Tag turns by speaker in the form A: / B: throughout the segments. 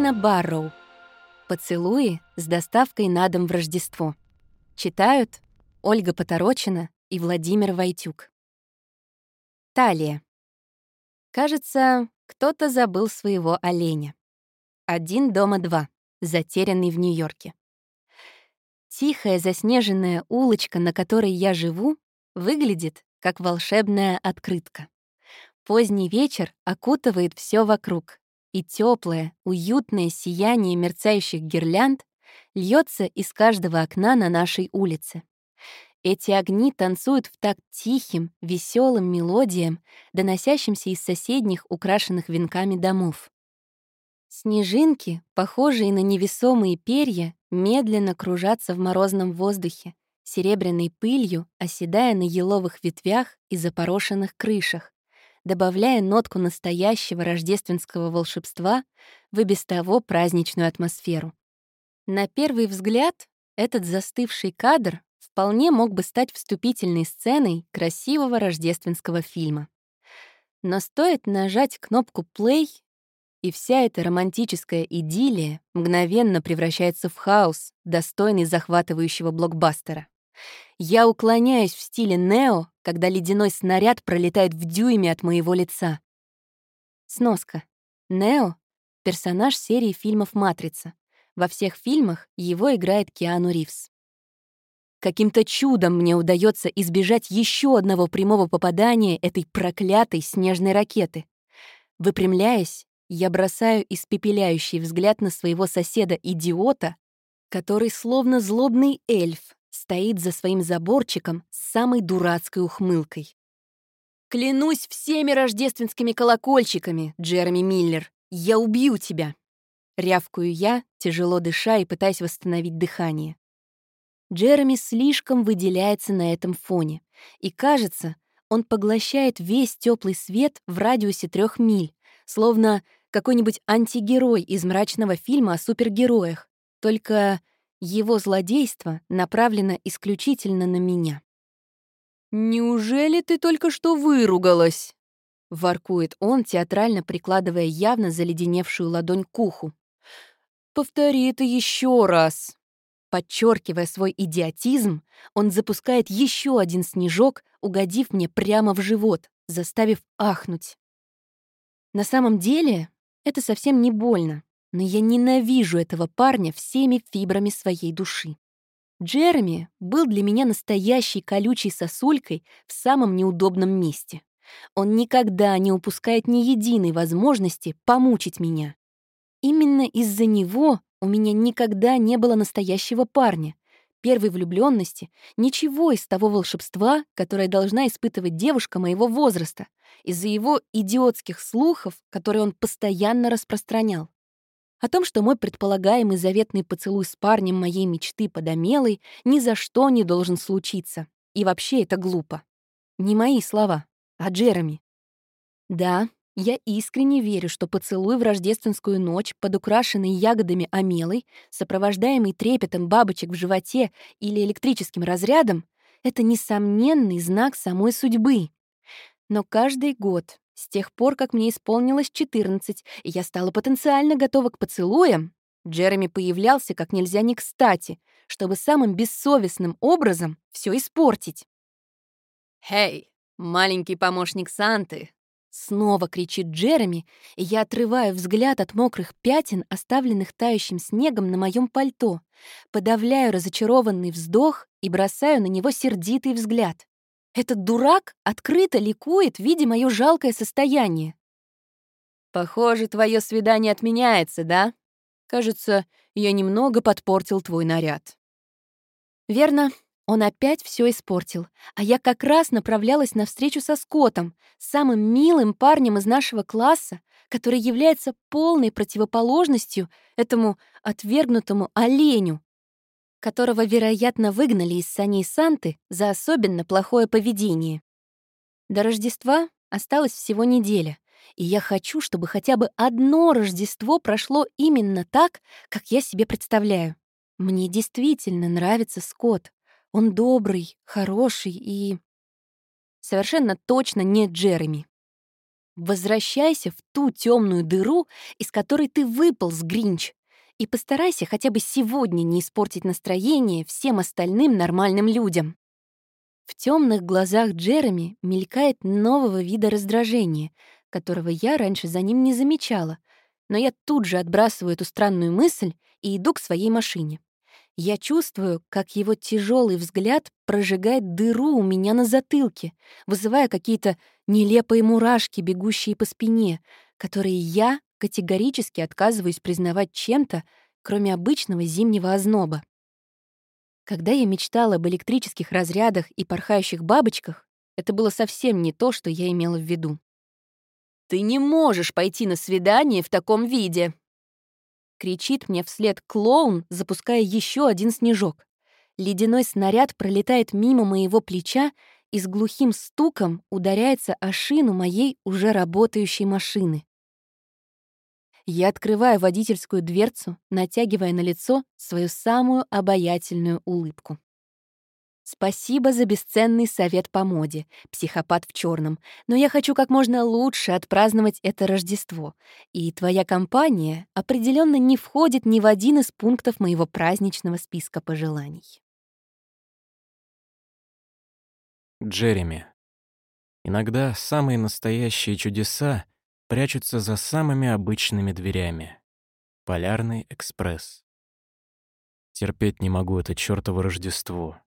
A: Кристина Барроу. Поцелуи с доставкой на дом в Рождество. Читают Ольга Поторочина и Владимир Войтюк. Талия. Кажется, кто-то забыл своего оленя. Один дома два, затерянный в Нью-Йорке. Тихая заснеженная улочка, на которой я живу, выглядит как волшебная открытка. Поздний вечер окутывает все вокруг, и теплое, уютное сияние мерцающих гирлянд льется из каждого окна на нашей улице. Эти огни танцуют в такт тихим, веселым мелодиям, доносящимся из соседних, украшенных венками домов. Снежинки, похожие на невесомые перья, медленно кружатся в морозном воздухе, серебряной пылью оседая на еловых ветвях и запорошенных крышах, добавляя нотку настоящего рождественского волшебства в и без того праздничную атмосферу. На первый взгляд, этот застывший кадр вполне мог бы стать вступительной сценой красивого рождественского фильма. Но стоит нажать кнопку «плей», и вся эта романтическая идиллия мгновенно превращается в хаос, достойный захватывающего блокбастера. Я уклоняюсь в стиле нео, когда ледяной снаряд пролетает в дюйме от моего лица. Сноска. Нео — персонаж серии фильмов «Матрица». Во всех фильмах его играет Киану Ривз. Каким-то чудом мне удается избежать еще одного прямого попадания этой проклятой снежной ракеты. Выпрямляясь, я бросаю испепеляющий взгляд на своего соседа-идиота, который словно злобный эльф стоит за своим заборчиком с самой дурацкой ухмылкой. «Клянусь всеми рождественскими колокольчиками, Джереми Миллер, я убью тебя!» Рявкую я, тяжело дыша и пытаясь восстановить дыхание. Джереми слишком выделяется на этом фоне, и, кажется, он поглощает весь теплый свет в радиусе трех миль, словно какой-нибудь антигерой из мрачного фильма о супергероях. Только его злодейство направлено исключительно на меня. «Неужели ты только что выругалась?» — воркует он, театрально прикладывая явно заледеневшую ладонь к уху. «Повтори это еще раз!» Подчеркивая свой идиотизм, он запускает еще один снежок, угодив мне прямо в живот, заставив ахнуть. На самом деле это совсем не больно но я ненавижу этого парня всеми фибрами своей души. Джереми был для меня настоящей колючей сосулькой в самом неудобном месте. Он никогда не упускает ни единой возможности помучить меня. Именно из-за него у меня никогда не было настоящего парня, первой влюбленности, ничего из того волшебства, которое должна испытывать девушка моего возраста, из-за его идиотских слухов, которые он постоянно распространял. О том, что мой предполагаемый заветный поцелуй с парнем моей мечты подомелой ни за что не должен случиться. И вообще это глупо. Не мои слова, а Джереми. Да, я искренне верю, что поцелуй в рождественскую ночь под украшенной ягодами омелой, сопровождаемый трепетом бабочек в животе или электрическим разрядом, это несомненный знак самой судьбы. Но каждый год с тех пор, как мне исполнилось 14, и я стала потенциально готова к поцелуям, Джереми появлялся как нельзя не кстати, чтобы самым бессовестным образом все испортить. «Хей, маленький помощник Санты!» Снова кричит Джереми, и я отрываю взгляд от мокрых пятен, оставленных тающим снегом на моем пальто, подавляю разочарованный вздох и бросаю на него сердитый взгляд. Этот дурак открыто ликует, видя мое жалкое состояние. «Похоже, твое свидание отменяется, да? Кажется, я немного подпортил твой наряд». «Верно, он опять все испортил, а я как раз направлялась на встречу со Скоттом, самым милым парнем из нашего класса, который является полной противоположностью этому отвергнутому оленю, которого, вероятно, выгнали из саней Санты за особенно плохое поведение. До Рождества осталось всего неделя, и я хочу, чтобы хотя бы одно Рождество прошло именно так, как я себе представляю. Мне действительно нравится Скотт. Он добрый, хороший и... Совершенно точно не Джереми. Возвращайся в ту темную дыру, из которой ты выпал с Гринч, и постарайся хотя бы сегодня не испортить настроение всем остальным нормальным людям. В темных глазах Джереми мелькает нового вида раздражения, которого я раньше за ним не замечала, но я тут же отбрасываю эту странную мысль и иду к своей машине. Я чувствую, как его тяжелый взгляд прожигает дыру у меня на затылке, вызывая какие-то нелепые мурашки, бегущие по спине, которые я категорически отказываюсь признавать чем-то, кроме обычного зимнего озноба. Когда я мечтала об электрических разрядах и порхающих бабочках, это было совсем не то, что я имела в виду. «Ты не можешь пойти на свидание в таком виде!» Кричит мне вслед клоун, запуская еще один снежок. Ледяной снаряд пролетает мимо моего плеча и с глухим стуком ударяется о шину моей уже работающей машины. Я открываю водительскую дверцу, натягивая на лицо свою самую обаятельную улыбку. Спасибо за бесценный совет по моде, психопат в черном, но я хочу как можно лучше отпраздновать это Рождество, и твоя компания определенно не входит ни в один из пунктов моего праздничного списка пожеланий.
B: Джереми. Иногда самые настоящие чудеса прячутся за самыми обычными дверями. Полярный экспресс. Терпеть не могу это чёртово Рождество.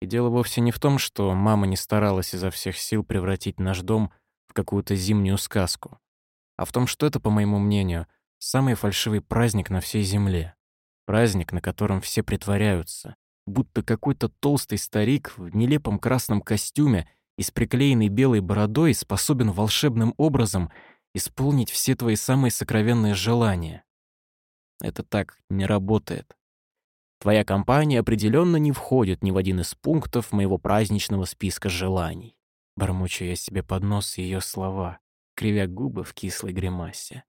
B: И дело вовсе не в том, что мама не старалась изо всех сил превратить наш дом в какую-то зимнюю сказку, а в том, что это, по моему мнению, самый фальшивый праздник на всей земле. Праздник, на котором все притворяются, будто какой-то толстый старик в нелепом красном костюме и с приклеенной белой бородой способен волшебным образом исполнить все твои самые сокровенные желания. Это так не работает. Твоя компания определенно не входит ни в один из пунктов моего праздничного списка желаний. Бормочу я себе под нос ее слова, кривя губы в кислой гримасе.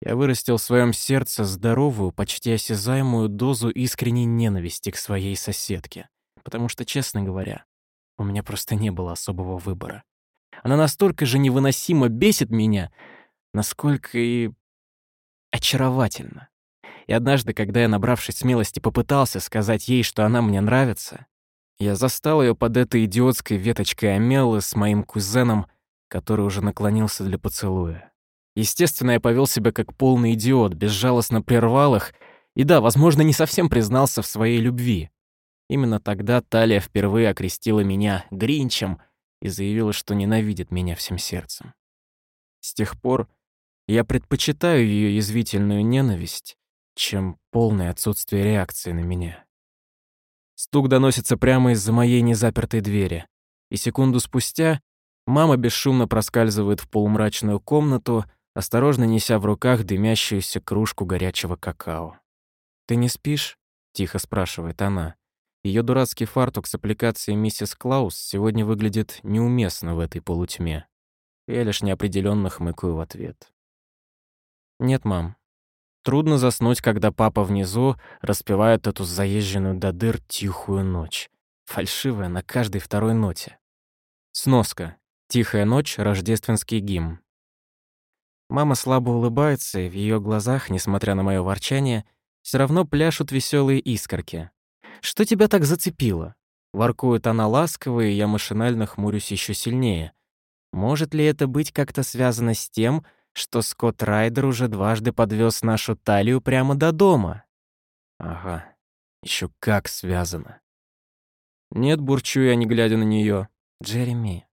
B: Я вырастил в своем сердце здоровую, почти осязаемую дозу искренней ненависти к своей соседке, потому что, честно говоря, у меня просто не было особого выбора. Она настолько же невыносимо бесит меня, насколько и очаровательно. И однажды, когда я, набравшись смелости, попытался сказать ей, что она мне нравится, я застал ее под этой идиотской веточкой амеллы с моим кузеном, который уже наклонился для поцелуя. Естественно, я повел себя как полный идиот, безжалостно прервал их, и да, возможно, не совсем признался в своей любви. Именно тогда Талия впервые окрестила меня Гринчем и заявила, что ненавидит меня всем сердцем. С тех пор я предпочитаю ее язвительную ненависть, чем полное отсутствие реакции на меня. Стук доносится прямо из-за моей незапертой двери, и секунду спустя мама бесшумно проскальзывает в полумрачную комнату, осторожно неся в руках дымящуюся кружку горячего какао. «Ты не спишь?» — тихо спрашивает она. Ее дурацкий фартук с аппликацией миссис Клаус сегодня выглядит неуместно в этой полутьме. Я лишь неопределенно хмыкаю в ответ. «Нет, мам. Трудно заснуть, когда папа внизу распевает эту заезженную до дыр тихую ночь. Фальшивая на каждой второй ноте. Сноска. Тихая ночь, рождественский гимн. Мама слабо улыбается, и в ее глазах, несмотря на мое ворчание, все равно пляшут веселые искорки. Что тебя так зацепило?» Воркует она ласково, и я машинально хмурюсь еще сильнее. Может ли это быть как-то связано с тем, что Скотт Райдер уже дважды подвез нашу талию прямо до дома? Ага, еще как связано. Нет, бурчу я, не глядя на нее. Джереми,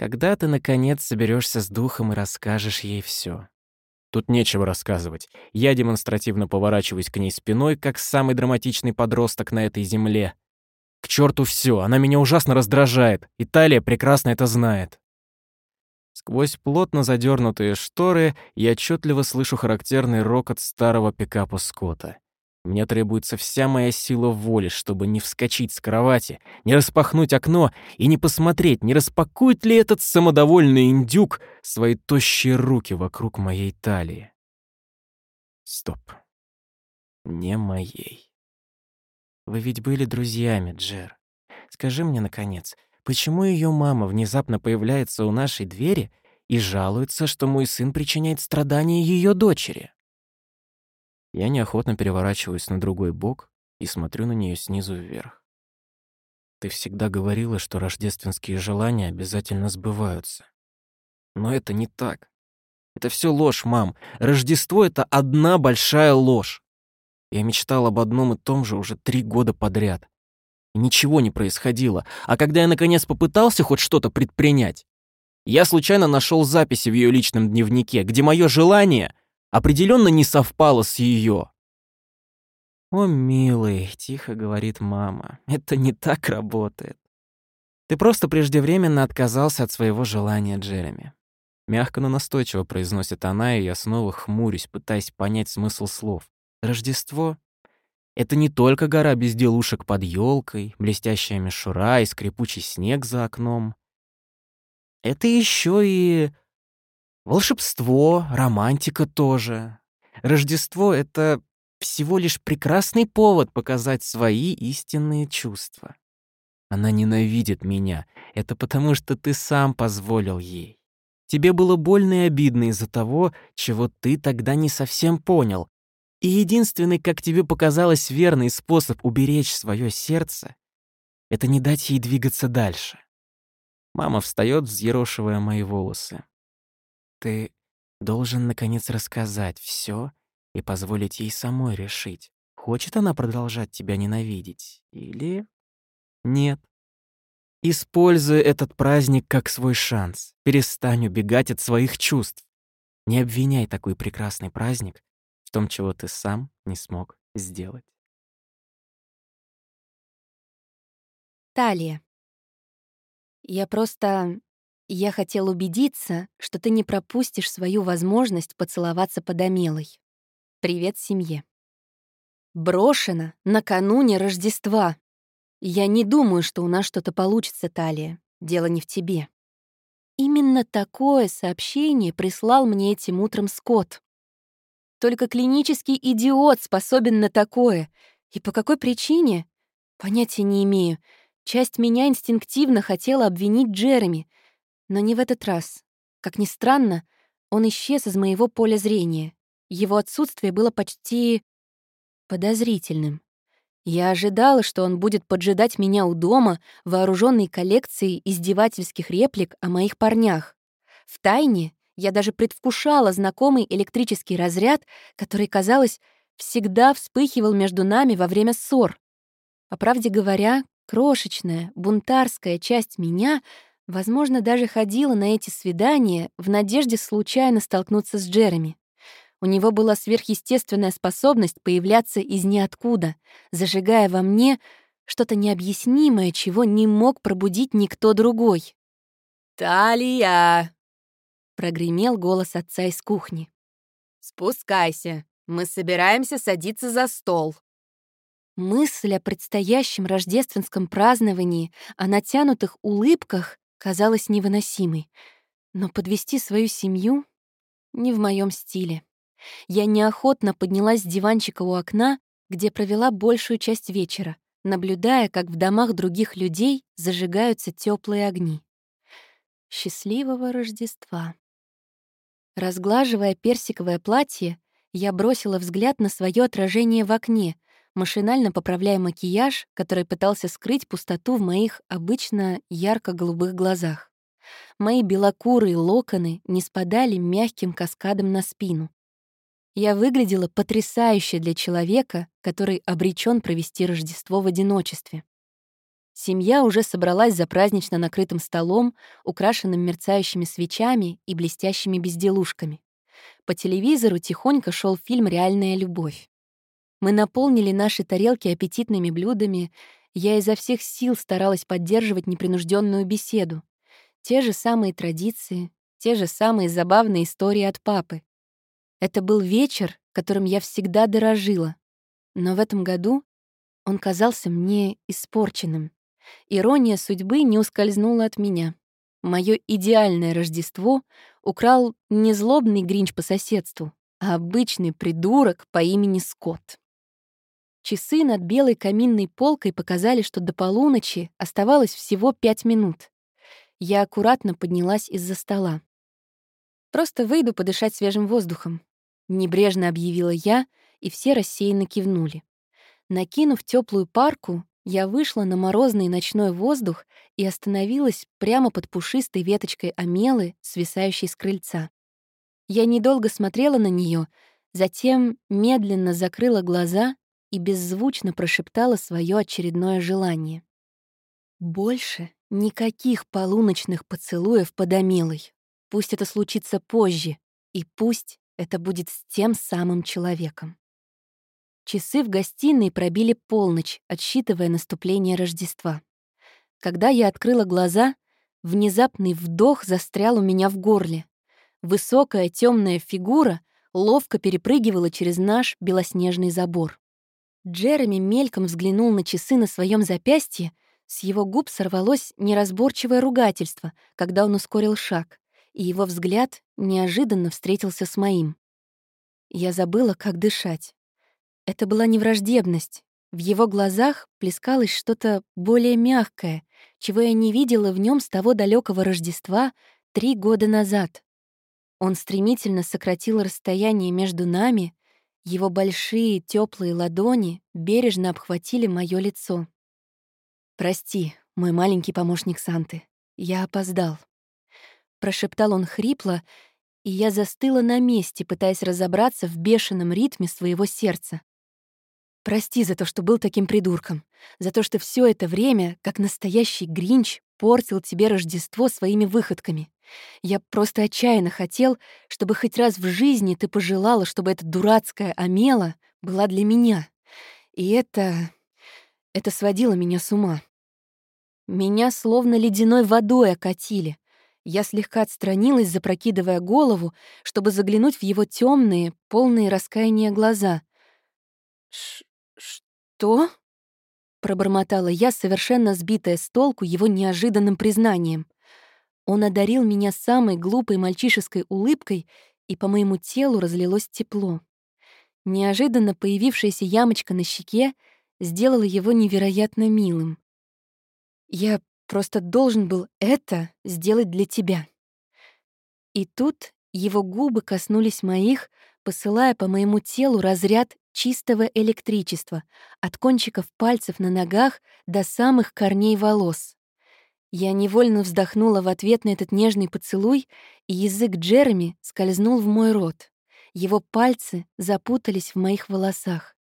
B: когда ты, наконец, соберешься с духом и расскажешь ей все? Тут нечего рассказывать. Я демонстративно поворачиваюсь к ней спиной, как самый драматичный подросток на этой земле. К черту все, она меня ужасно раздражает. Италия прекрасно это знает. Сквозь плотно задернутые шторы я отчетливо слышу характерный рокот старого пикапа Скотта. Мне требуется вся моя сила воли, чтобы не вскочить с кровати, не распахнуть окно и не посмотреть, не распакует ли этот самодовольный индюк свои тощие руки вокруг моей талии. Стоп. Не моей. Вы ведь были друзьями, Джер. Скажи мне, наконец, почему ее мама внезапно появляется у нашей двери и жалуется, что мой сын причиняет страдания ее дочери. Я неохотно переворачиваюсь на другой бок и смотрю на нее снизу вверх. Ты всегда говорила, что рождественские желания обязательно сбываются. Но это не так. Это все ложь, мам. Рождество — это одна большая ложь. Я мечтал об одном и том же уже три года подряд. И ничего не происходило. А когда я наконец попытался хоть что-то предпринять, я случайно нашел записи в ее личном дневнике, где мое желание определенно не совпало с ее. «О, милый», — тихо говорит мама, — «это не так работает. Ты просто преждевременно отказался от своего желания, Джереми». Мягко, но настойчиво произносит она, и я снова хмурюсь, пытаясь понять смысл слов. Рождество — это не только гора безделушек под елкой, блестящая мишура и скрипучий снег за окном. Это еще и волшебство, романтика тоже. Рождество — это всего лишь прекрасный повод показать свои истинные чувства. Она ненавидит меня. Это потому, что ты сам позволил ей. Тебе было больно и обидно из-за того, чего ты тогда не совсем понял. И единственный, как тебе показалось, верный способ уберечь свое сердце — это не дать ей двигаться дальше. Мама встает, взъерошивая мои волосы. Ты должен, наконец, рассказать все и позволить ей самой решить, хочет она продолжать тебя ненавидеть или нет. Используй этот праздник как свой шанс. Перестань убегать от своих чувств. Не обвиняй такой прекрасный праздник в том, чего ты сам не смог сделать.
A: Талия. Я просто... Я хотел убедиться, что ты не пропустишь свою возможность поцеловаться под Амелой. Привет семье. Брошена накануне Рождества. Я не думаю, что у нас что-то получится, Талия. Дело не в тебе. Именно такое сообщение прислал мне этим утром Скотт. Только клинический идиот способен на такое. И по какой причине? Понятия не имею. Часть меня инстинктивно хотела обвинить Джереми, но не в этот раз. Как ни странно, он исчез из моего поля зрения. Его отсутствие было почти подозрительным. Я ожидала, что он будет поджидать меня у дома, вооруженный коллекцией издевательских реплик о моих парнях. В тайне я даже предвкушала знакомый электрический разряд, который, казалось, всегда вспыхивал между нами во время ссор. По правде говоря, крошечная, бунтарская часть меня, возможно, даже ходила на эти свидания в надежде случайно столкнуться с Джереми. У него была сверхъестественная способность появляться из ниоткуда, зажигая во мне что-то необъяснимое, чего не мог пробудить никто другой.
C: «Талия!» — прогремел
A: голос отца из кухни.
C: «Спускайся, мы собираемся садиться за стол».
A: Мысль о предстоящем рождественском праздновании, о натянутых улыбках казалась невыносимой. Но подвести свою семью не в моем стиле. Я неохотно поднялась с диванчика у окна, где провела большую часть вечера, наблюдая, как в домах других людей зажигаются теплые огни. Счастливого Рождества! Разглаживая персиковое платье, я бросила взгляд на свое отражение в окне, машинально поправляя макияж, который пытался скрыть пустоту в моих обычно ярко-голубых глазах. Мои белокурые локоны не спадали мягким каскадом на спину. Я выглядела потрясающе для человека, который обречен провести Рождество в одиночестве. Семья уже собралась за празднично накрытым столом, украшенным мерцающими свечами и блестящими безделушками. По телевизору тихонько шел фильм «Реальная любовь». Мы наполнили наши тарелки аппетитными блюдами, я изо всех сил старалась поддерживать непринужденную беседу. Те же самые традиции, те же самые забавные истории от папы. Это был вечер, которым я всегда дорожила. Но в этом году он казался мне испорченным. Ирония судьбы не ускользнула от меня. Моё идеальное Рождество украл не злобный гринч по соседству, а обычный придурок по имени Скотт. Часы над белой каминной полкой показали, что до полуночи оставалось всего пять минут. Я аккуратно поднялась из-за стола. «Просто выйду подышать свежим воздухом», — небрежно объявила я, и все рассеянно кивнули. Накинув теплую парку, я вышла на морозный ночной воздух и остановилась прямо под пушистой веточкой омелы, свисающей с крыльца. Я недолго смотрела на нее, затем медленно закрыла глаза и беззвучно прошептала свое очередное желание. «Больше никаких полуночных поцелуев под омелой. Пусть это случится позже, и пусть это будет с тем самым человеком». Часы в гостиной пробили полночь, отсчитывая наступление Рождества. Когда я открыла глаза, внезапный вдох застрял у меня в горле. Высокая темная фигура ловко перепрыгивала через наш белоснежный забор. Джереми мельком взглянул на часы на своем запястье, с его губ сорвалось неразборчивое ругательство, когда он ускорил шаг, и его взгляд неожиданно встретился с моим. Я забыла, как дышать. Это была не враждебность. В его глазах плескалось что-то более мягкое, чего я не видела в нем с того далекого Рождества три года назад. Он стремительно сократил расстояние между нами, его большие теплые ладони бережно обхватили мое лицо. «Прости, мой маленький помощник Санты, я опоздал», — прошептал он хрипло, и я застыла на месте, пытаясь разобраться в бешеном ритме своего сердца. Прости за то, что был таким придурком. За то, что все это время, как настоящий гринч, портил тебе Рождество своими выходками. Я просто отчаянно хотел, чтобы хоть раз в жизни ты пожелала, чтобы эта дурацкая Амела была для меня. И это... это сводило меня с ума. Меня словно ледяной водой окатили. Я слегка отстранилась, запрокидывая голову, чтобы заглянуть в его темные, полные раскаяния глаза. «Что?» — пробормотала я, совершенно сбитая с толку его неожиданным признанием. Он одарил меня самой глупой мальчишеской улыбкой, и по моему телу разлилось тепло. Неожиданно появившаяся ямочка на щеке сделала его невероятно милым. «Я просто должен был это сделать для тебя». И тут его губы коснулись моих, посылая по моему телу разряд чистого электричества, от кончиков пальцев на ногах до самых корней волос. Я невольно вздохнула в ответ на этот нежный поцелуй, и язык Джереми скользнул в мой рот. Его пальцы запутались в моих волосах.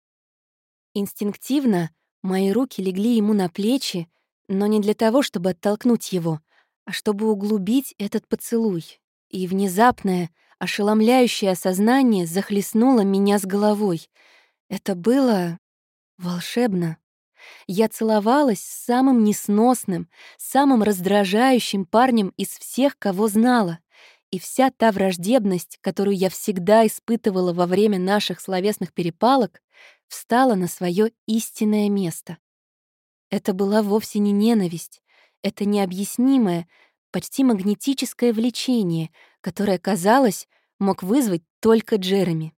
A: Инстинктивно мои руки легли ему на плечи, но не для того, чтобы оттолкнуть его, а чтобы углубить этот поцелуй. И внезапное, ошеломляющее осознание захлестнуло меня с головой — это было волшебно. Я целовалась с самым несносным, самым раздражающим парнем из всех, кого знала. И вся та враждебность, которую я всегда испытывала во время наших словесных перепалок, встала на свое истинное место. Это была вовсе не ненависть, это необъяснимое, почти магнетическое влечение, которое, казалось, мог вызвать только Джереми.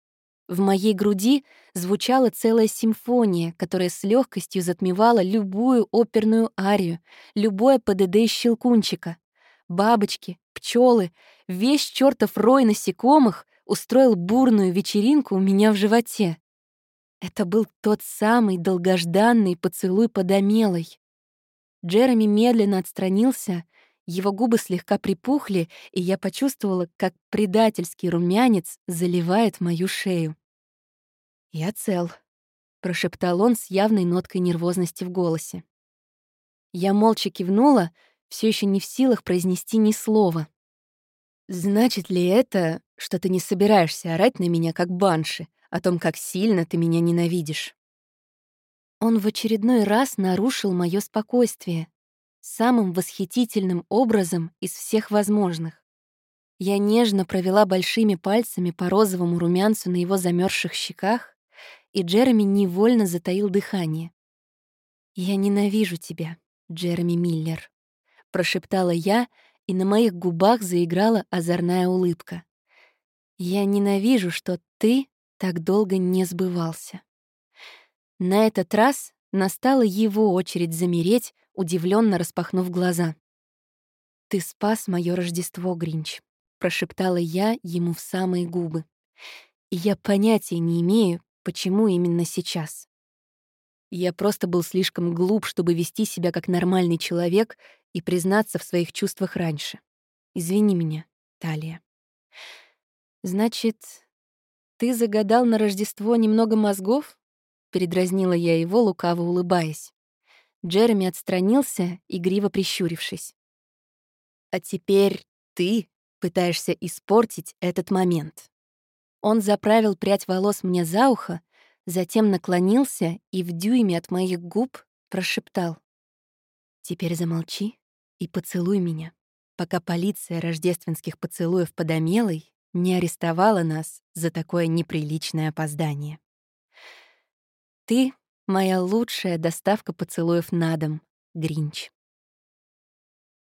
A: В моей груди звучала целая симфония, которая с легкостью затмевала любую оперную арию, любое ПДД щелкунчика. Бабочки, пчелы, весь чертов рой насекомых устроил бурную вечеринку у меня в животе. Это был тот самый долгожданный поцелуй под омелой. Джереми медленно отстранился, его губы слегка припухли, и я почувствовала, как предательский румянец заливает мою шею. «Я цел», — прошептал он с явной ноткой нервозности в голосе. Я молча кивнула, все еще не в силах произнести ни слова. «Значит ли это, что ты не собираешься орать на меня, как банши, о том, как сильно ты меня ненавидишь?» Он в очередной раз нарушил мое спокойствие самым восхитительным образом из всех возможных. Я нежно провела большими пальцами по розовому румянцу на его замерзших щеках, и Джереми невольно затаил дыхание. «Я ненавижу тебя, Джереми Миллер», — прошептала я, и на моих губах заиграла озорная улыбка. «Я ненавижу, что ты так долго не сбывался». На этот раз настала его очередь замереть, удивленно распахнув глаза. «Ты спас мое Рождество, Гринч», — прошептала я ему в самые губы. «И я понятия не имею, почему именно сейчас. Я просто был слишком глуп, чтобы вести себя как нормальный человек и признаться в своих чувствах раньше. Извини меня, Талия. Значит, ты загадал на Рождество немного мозгов? Передразнила я его, лукаво улыбаясь. Джереми отстранился, игриво прищурившись. «А теперь ты пытаешься испортить этот момент». Он заправил прядь волос мне за ухо, затем наклонился и в дюйме от моих губ прошептал. «Теперь замолчи и поцелуй меня, пока полиция рождественских поцелуев подомелой не арестовала нас за такое неприличное опоздание». Ты — моя лучшая доставка поцелуев на дом, Гринч.